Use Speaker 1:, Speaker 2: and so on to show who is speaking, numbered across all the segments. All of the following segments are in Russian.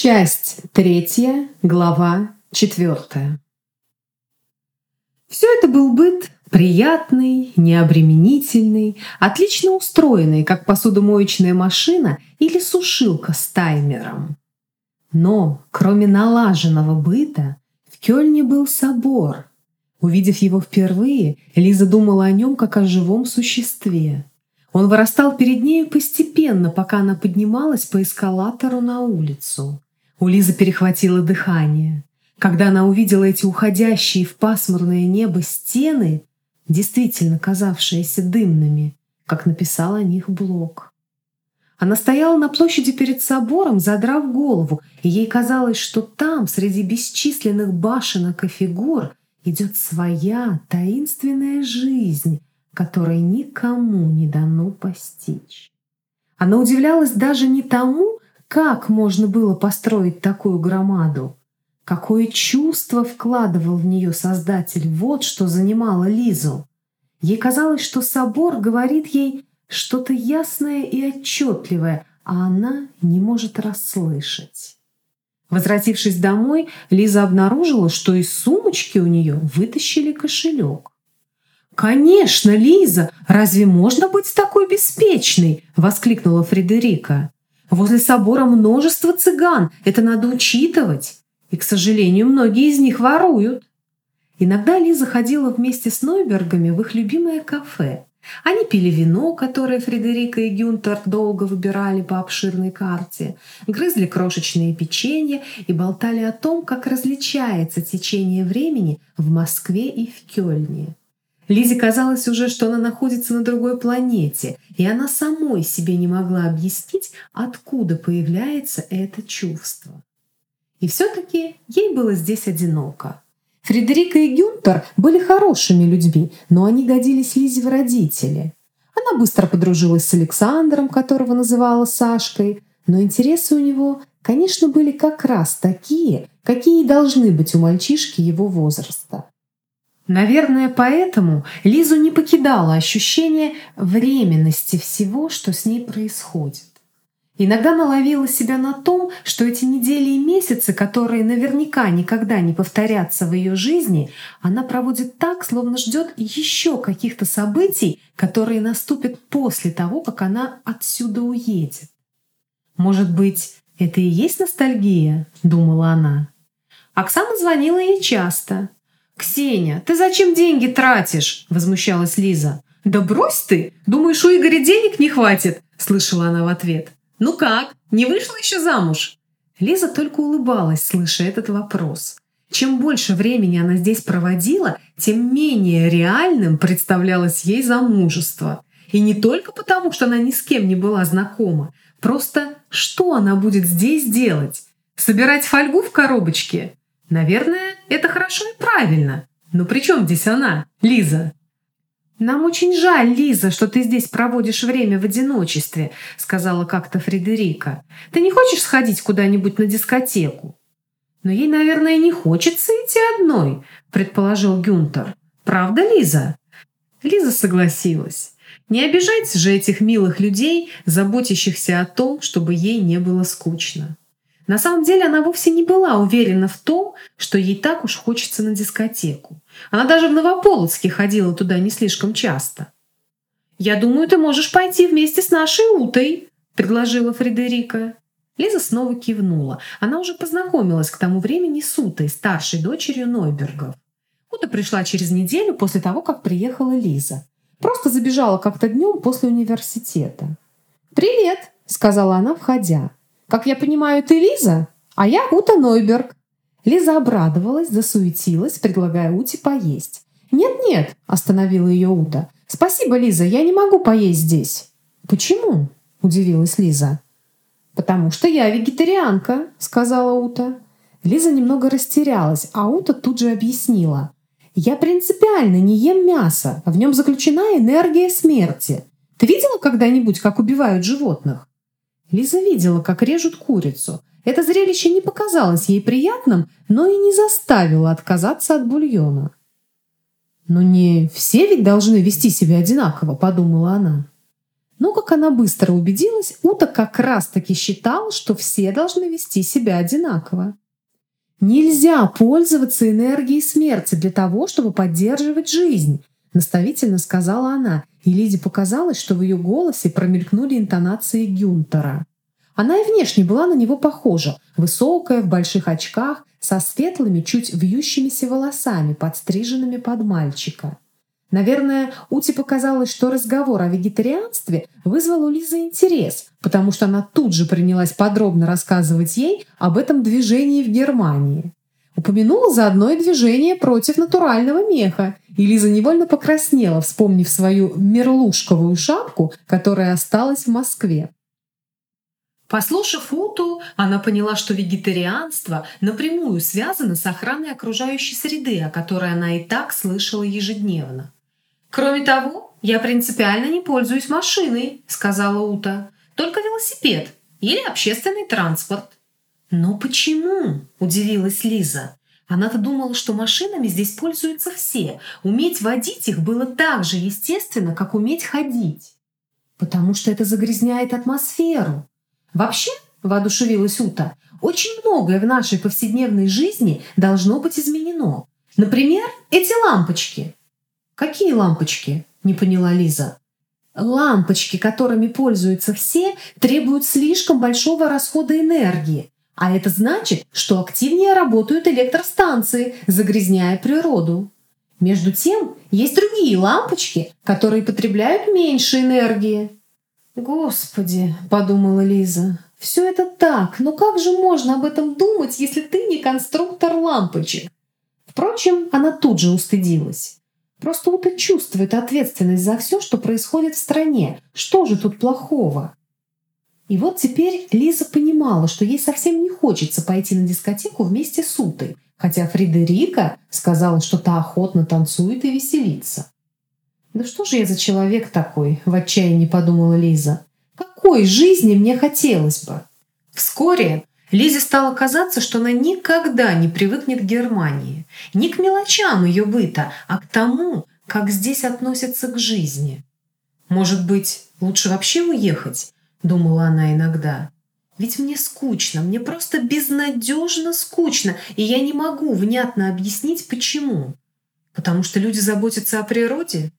Speaker 1: Часть третья, глава четвертая. Все это был быт приятный, необременительный, отлично устроенный, как посудомоечная машина или сушилка с таймером. Но, кроме налаженного быта, в Кёльне был собор. Увидев его впервые, Лиза думала о нем как о живом существе. Он вырастал перед нею постепенно, пока она поднималась по эскалатору на улицу. У Лизы перехватило дыхание. Когда она увидела эти уходящие в пасмурное небо стены, действительно казавшиеся дымными, как написал о них Блок. Она стояла на площади перед собором, задрав голову, и ей казалось, что там, среди бесчисленных башенок и фигур, идет своя таинственная жизнь, которой никому не дано постичь. Она удивлялась даже не тому, как можно было построить такую громаду, какое чувство вкладывал в нее Создатель, вот что занимало Лизу. Ей казалось, что собор говорит ей что-то ясное и отчетливое, а она не может расслышать. Возвратившись домой, Лиза обнаружила, что из сумочки у нее вытащили кошелек. «Конечно, Лиза! Разве можно быть такой беспечной?» – воскликнула Фредерика. «Возле собора множество цыган, это надо учитывать. И, к сожалению, многие из них воруют». Иногда Лиза ходила вместе с Нойбергами в их любимое кафе. Они пили вино, которое Фредерика и Гюнтер долго выбирали по обширной карте, грызли крошечные печенья и болтали о том, как различается течение времени в Москве и в Кёльне. Лизе казалось уже, что она находится на другой планете, и она самой себе не могла объяснить, откуда появляется это чувство. И все-таки ей было здесь одиноко. Фредерика и Гюнтер были хорошими людьми, но они годились Лизе в родители. Она быстро подружилась с Александром, которого называла Сашкой, но интересы у него, конечно, были как раз такие, какие должны быть у мальчишки его возраста. Наверное, поэтому Лизу не покидало ощущение временности всего, что с ней происходит. Иногда она ловила себя на том, что эти недели и месяцы, которые наверняка никогда не повторятся в ее жизни, она проводит так, словно ждет еще каких-то событий, которые наступят после того, как она отсюда уедет. «Может быть, это и есть ностальгия?» — думала она. Оксана звонила ей часто. «Ксения, ты зачем деньги тратишь?» — возмущалась Лиза. «Да брось ты! Думаешь, у Игоря денег не хватит?» — слышала она в ответ. «Ну как, не вышла еще замуж?» Лиза только улыбалась, слыша этот вопрос. Чем больше времени она здесь проводила, тем менее реальным представлялось ей замужество. И не только потому, что она ни с кем не была знакома. Просто что она будет здесь делать? Собирать фольгу в коробочке? Наверное, это хорошо и правильно. Но при чем здесь она, Лиза? «Нам очень жаль, Лиза, что ты здесь проводишь время в одиночестве», — сказала как-то Фредерика. «Ты не хочешь сходить куда-нибудь на дискотеку?» «Но ей, наверное, не хочется идти одной», — предположил Гюнтер. «Правда, Лиза?» Лиза согласилась. Не обижайте же этих милых людей, заботящихся о том, чтобы ей не было скучно. На самом деле она вовсе не была уверена в том, что ей так уж хочется на дискотеку. Она даже в Новополоцке ходила туда не слишком часто. «Я думаю, ты можешь пойти вместе с нашей Утой», — предложила Фредерика. Лиза снова кивнула. Она уже познакомилась к тому времени с Утой, старшей дочерью Нойбергов. Ута пришла через неделю после того, как приехала Лиза. Просто забежала как-то днем после университета. «Привет», — сказала она, входя. Как я понимаю, ты Лиза, а я Ута Нойберг». Лиза обрадовалась, засуетилась, предлагая Уте поесть. «Нет-нет», — остановила ее Ута. «Спасибо, Лиза, я не могу поесть здесь». «Почему?» — удивилась Лиза. «Потому что я вегетарианка», — сказала Ута. Лиза немного растерялась, а Ута тут же объяснила. «Я принципиально не ем мясо, в нем заключена энергия смерти. Ты видела когда-нибудь, как убивают животных?» Лиза видела, как режут курицу. Это зрелище не показалось ей приятным, но и не заставило отказаться от бульона. «Но не все ведь должны вести себя одинаково», — подумала она. Но, как она быстро убедилась, Ута как раз-таки считал, что все должны вести себя одинаково. Нельзя пользоваться энергией смерти для того, чтобы поддерживать жизнь, наставительно сказала она, и Лиде показалось, что в ее голосе промелькнули интонации Гюнтера. Она и внешне была на него похожа, высокая, в больших очках, со светлыми, чуть вьющимися волосами, подстриженными под мальчика. Наверное, Ути показалось, что разговор о вегетарианстве вызвал у Лизы интерес, потому что она тут же принялась подробно рассказывать ей об этом движении в Германии. Упомянула заодно и движение против натурального меха, и Лиза невольно покраснела, вспомнив свою мерлушковую шапку, которая осталась в Москве. Послушав Уту, она поняла, что вегетарианство напрямую связано с охраной окружающей среды, о которой она и так слышала ежедневно. «Кроме того, я принципиально не пользуюсь машиной», — сказала Ута. «Только велосипед или общественный транспорт». «Но почему?» – удивилась Лиза. Она-то думала, что машинами здесь пользуются все. Уметь водить их было так же естественно, как уметь ходить. «Потому что это загрязняет атмосферу». «Вообще», – воодушевилась Ута, – «очень многое в нашей повседневной жизни должно быть изменено. Например, эти лампочки. «Какие лампочки?» – не поняла Лиза. «Лампочки, которыми пользуются все, требуют слишком большого расхода энергии. А это значит, что активнее работают электростанции, загрязняя природу. Между тем, есть другие лампочки, которые потребляют меньше энергии». «Господи!» – подумала Лиза. «Все это так, но как же можно об этом думать, если ты не конструктор лампочек?» Впрочем, она тут же устыдилась. Просто Ута чувствует ответственность за все, что происходит в стране. Что же тут плохого? И вот теперь Лиза понимала, что ей совсем не хочется пойти на дискотеку вместе с Утой, хотя Фредерика сказала, что та охотно танцует и веселится. «Да что же я за человек такой?» – в отчаянии подумала Лиза. «Какой жизни мне хотелось бы?» Вскоре Лизе стало казаться, что она никогда не привыкнет к Германии. Не к мелочам ее быта, а к тому, как здесь относятся к жизни. «Может быть, лучше вообще уехать?» – думала она иногда. «Ведь мне скучно, мне просто безнадежно скучно, и я не могу внятно объяснить, почему. Потому что люди заботятся о природе?»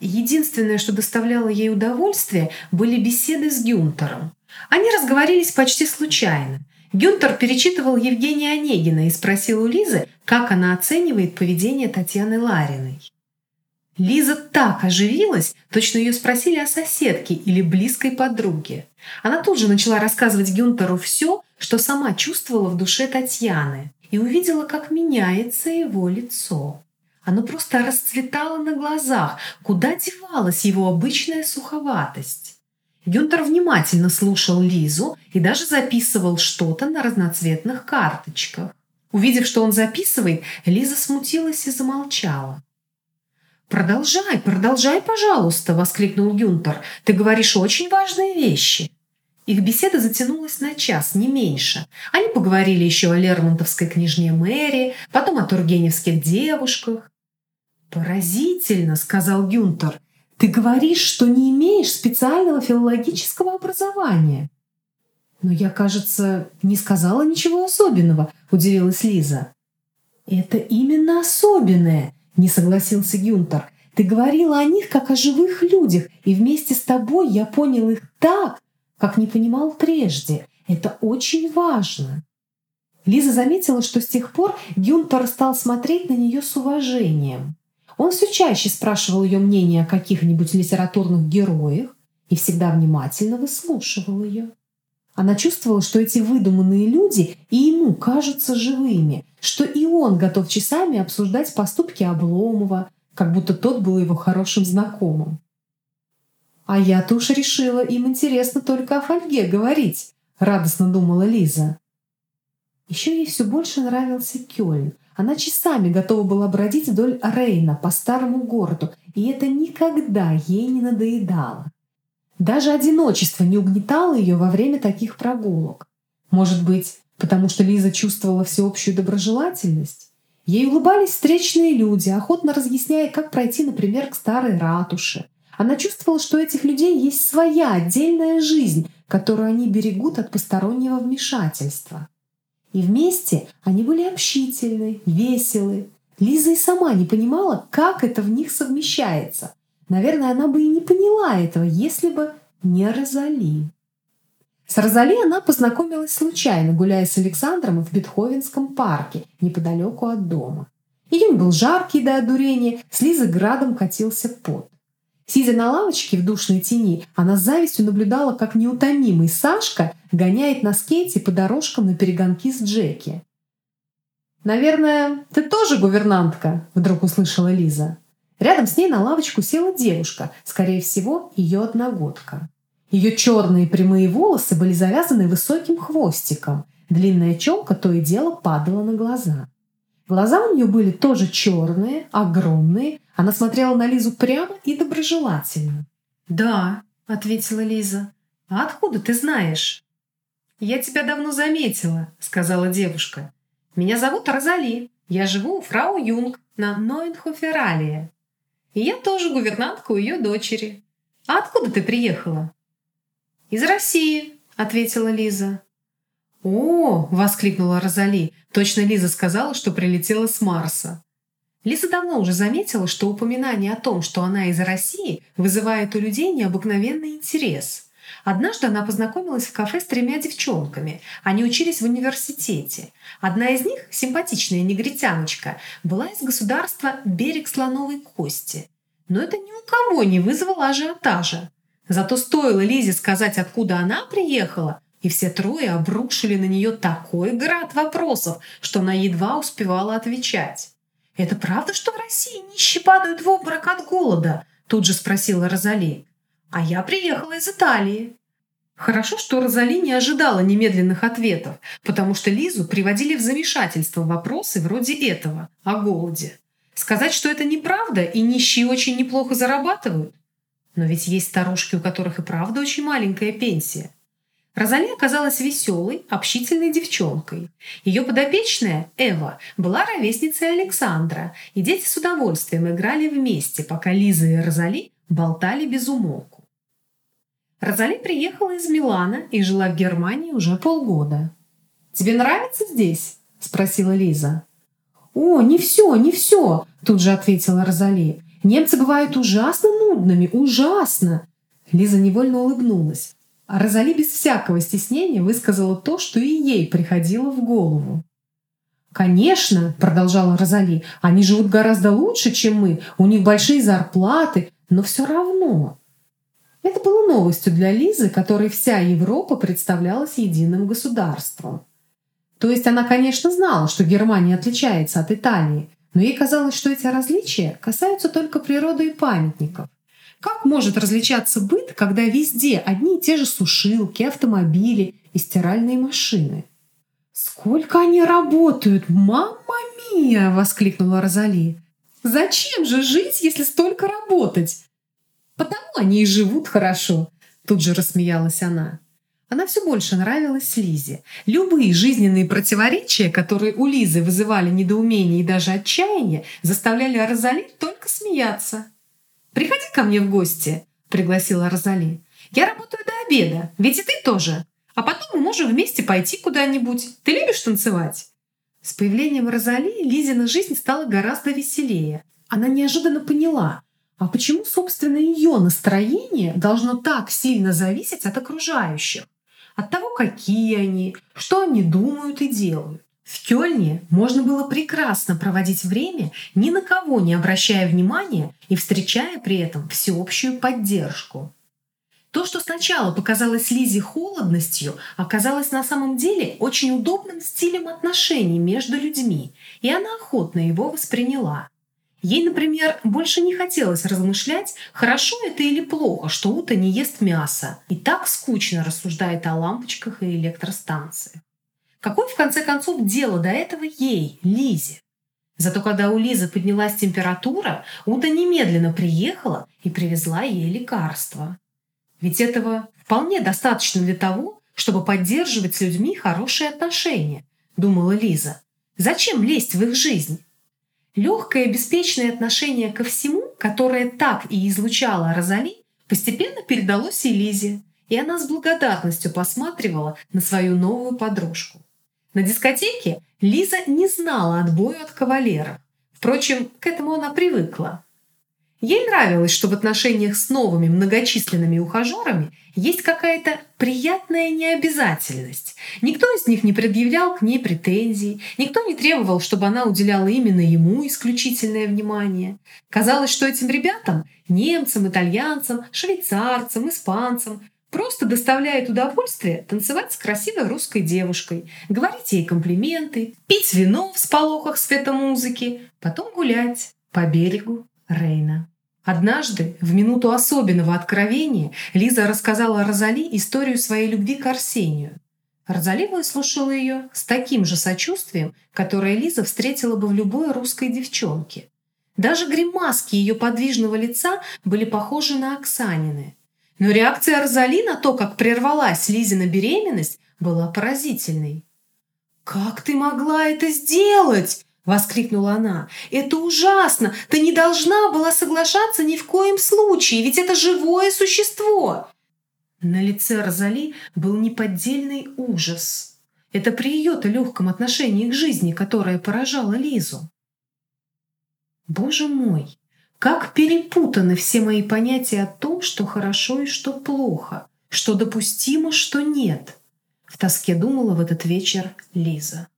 Speaker 1: Единственное, что доставляло ей удовольствие, были беседы с Гюнтером. Они разговорились почти случайно. Гюнтер перечитывал Евгения Онегина и спросил у Лизы, как она оценивает поведение Татьяны Лариной. Лиза так оживилась, точно ее спросили о соседке или близкой подруге. Она тут же начала рассказывать Гюнтеру все, что сама чувствовала в душе Татьяны, и увидела, как меняется его лицо. Оно просто расцветало на глазах, куда девалась его обычная суховатость. Гюнтер внимательно слушал Лизу и даже записывал что-то на разноцветных карточках. Увидев, что он записывает, Лиза смутилась и замолчала. «Продолжай, продолжай, пожалуйста!» – воскликнул Гюнтер. «Ты говоришь очень важные вещи!» Их беседа затянулась на час, не меньше. Они поговорили еще о Лермонтовской княжне Мэри, потом о тургеневских девушках. «Поразительно!» – сказал Гюнтер. Ты говоришь, что не имеешь специального филологического образования. Но я, кажется, не сказала ничего особенного, удивилась Лиза. Это именно особенное, не согласился Гюнтер. Ты говорила о них как о живых людях, и вместе с тобой я понял их так, как не понимал прежде. Это очень важно. Лиза заметила, что с тех пор Гюнтер стал смотреть на нее с уважением. Он все чаще спрашивал ее мнение о каких-нибудь литературных героях и всегда внимательно выслушивал ее. Она чувствовала, что эти выдуманные люди и ему кажутся живыми, что и он готов часами обсуждать поступки Обломова, как будто тот был его хорошим знакомым. «А я-то уж решила, им интересно только о фольге говорить», — радостно думала Лиза. Еще ей все больше нравился Кёльн — она часами готова была бродить вдоль Рейна по старому городу, и это никогда ей не надоедало. Даже одиночество не угнетало ее во время таких прогулок. Может быть, потому что Лиза чувствовала всеобщую доброжелательность? Ей улыбались встречные люди, охотно разъясняя, как пройти, например, к старой ратуше. Она чувствовала, что у этих людей есть своя отдельная жизнь, которую они берегут от постороннего вмешательства. И вместе они были общительны, веселы. Лиза и сама не понимала, как это в них совмещается. Наверное, она бы и не поняла этого, если бы не Розали. С Розали она познакомилась случайно, гуляя с Александром в Бетховенском парке, неподалеку от дома. Июнь был жаркий до одурения, с Лизы градом катился пот. Сидя на лавочке в душной тени, она с завистью наблюдала, как неутомимый Сашка гоняет на скейте по дорожкам на перегонки с Джеки. «Наверное, ты тоже гувернантка?» – вдруг услышала Лиза. Рядом с ней на лавочку села девушка, скорее всего, ее одногодка. Ее черные прямые волосы были завязаны высоким хвостиком. Длинная челка то и дело падала на глаза. Глаза у нее были тоже черные, огромные. Она смотрела на Лизу прямо и доброжелательно. «Да», — ответила Лиза. «А откуда ты знаешь?» «Я тебя давно заметила», — сказала девушка. «Меня зовут Розали. Я живу у фрау Юнг на Нойнхофералии. И я тоже гувернантка у ее дочери. А откуда ты приехала?» «Из России», — ответила Лиза. «О!» – воскликнула Розали. Точно Лиза сказала, что прилетела с Марса. Лиза давно уже заметила, что упоминание о том, что она из России, вызывает у людей необыкновенный интерес. Однажды она познакомилась в кафе с тремя девчонками. Они учились в университете. Одна из них, симпатичная негритяночка, была из государства «Берег слоновой кости». Но это ни у кого не вызвало ажиотажа. Зато стоило Лизе сказать, откуда она приехала – и все трое обрушили на нее такой град вопросов, что она едва успевала отвечать. «Это правда, что в России нищие падают в обморок от голода?» Тут же спросила Розали. «А я приехала из Италии». Хорошо, что Розали не ожидала немедленных ответов, потому что Лизу приводили в замешательство вопросы вроде этого, о голоде. Сказать, что это неправда и нищие очень неплохо зарабатывают? Но ведь есть старушки, у которых и правда очень маленькая пенсия. Розали оказалась веселой, общительной девчонкой. Ее подопечная, Эва, была ровесницей Александра, и дети с удовольствием играли вместе, пока Лиза и Розали болтали без умолку. Розали приехала из Милана и жила в Германии уже полгода. «Тебе нравится здесь?» – спросила Лиза. «О, не все, не все!» – тут же ответила Розали. «Немцы бывают ужасно нудными, ужасно!» Лиза невольно улыбнулась. А Розали без всякого стеснения высказала то, что и ей приходило в голову. «Конечно», — продолжала Розали, — «они живут гораздо лучше, чем мы, у них большие зарплаты, но все равно». Это было новостью для Лизы, которой вся Европа представлялась единым государством. То есть она, конечно, знала, что Германия отличается от Италии, но ей казалось, что эти различия касаются только природы и памятников. Как может различаться быт, когда везде одни и те же сушилки, автомобили и стиральные машины? «Сколько они работают! Мамма мия!» – воскликнула Розали. «Зачем же жить, если столько работать?» «Потому они и живут хорошо», – тут же рассмеялась она. Она все больше нравилась Лизе. Любые жизненные противоречия, которые у Лизы вызывали недоумение и даже отчаяние, заставляли Розали только смеяться. «Приходи ко мне в гости», — пригласила Розали. «Я работаю до обеда, ведь и ты тоже. А потом мы можем вместе пойти куда-нибудь. Ты любишь танцевать?» С появлением Розали Лизина жизнь стала гораздо веселее. Она неожиданно поняла, а почему, собственно, ее настроение должно так сильно зависеть от окружающих? От того, какие они, что они думают и делают. В Кёльне можно было прекрасно проводить время, ни на кого не обращая внимания и встречая при этом всеобщую поддержку. То, что сначала показалось Лизе холодностью, оказалось на самом деле очень удобным стилем отношений между людьми, и она охотно его восприняла. Ей, например, больше не хотелось размышлять, хорошо это или плохо, что Ута не ест мясо и так скучно рассуждает о лампочках и электростанциях. Какое, в конце концов, дело до этого ей, Лизе? Зато когда у Лизы поднялась температура, Уда немедленно приехала и привезла ей лекарства. Ведь этого вполне достаточно для того, чтобы поддерживать с людьми хорошие отношения, думала Лиза. Зачем лезть в их жизнь? Легкое и беспечное отношение ко всему которое так и излучала Розали, постепенно передалось и Лизе, и она с благодарностью посматривала на свою новую подружку. На дискотеке Лиза не знала отбою от кавалеров. Впрочем, к этому она привыкла. Ей нравилось, что в отношениях с новыми многочисленными ухажерами есть какая-то приятная необязательность. Никто из них не предъявлял к ней претензий, никто не требовал, чтобы она уделяла именно ему исключительное внимание. Казалось, что этим ребятам, немцам, итальянцам, швейцарцам, испанцам, просто доставляет удовольствие танцевать с красивой русской девушкой, говорить ей комплименты, пить вино в сполохах светомузыки, потом гулять по берегу Рейна. Однажды, в минуту особенного откровения, Лиза рассказала Розали историю своей любви к Арсению. Розали выслушала ее с таким же сочувствием, которое Лиза встретила бы в любой русской девчонке. Даже гримаски ее подвижного лица были похожи на Оксанины. Но реакция Розали на то, как прервалась Лизина беременность, была поразительной. «Как ты могла это сделать?» Воскликнула она. «Это ужасно! Ты не должна была соглашаться ни в коем случае, ведь это живое существо!» На лице Розали был неподдельный ужас. Это при ее-то легком отношении к жизни, которое поражало Лизу. Боже мой, как перепутаны все мои понятия о том, что хорошо и что плохо, что допустимо, что нет. В тоске думала в этот вечер Лиза.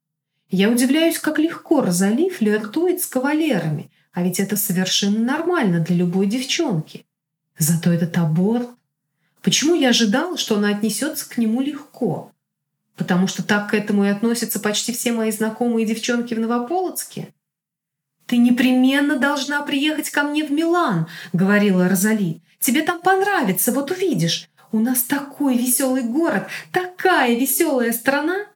Speaker 1: Я удивляюсь, как легко Розали флиртует с кавалерами, а ведь это совершенно нормально для любой девчонки. Зато этот аборт... Почему я ожидала, что она отнесется к нему легко? Потому что так к этому и относятся почти все мои знакомые девчонки в Новополоцке? «Ты непременно должна приехать ко мне в Милан», — говорила Розали. «Тебе там понравится, вот увидишь. У нас такой веселый город, такая веселая страна».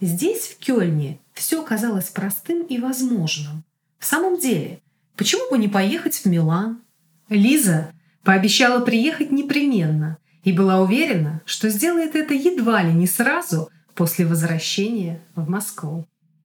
Speaker 1: Здесь, в Кёльне, все казалось простым и возможным. В самом деле, почему бы не поехать в Милан? Лиза пообещала приехать непременно и была уверена, что сделает это едва ли не сразу после возвращения в Москву.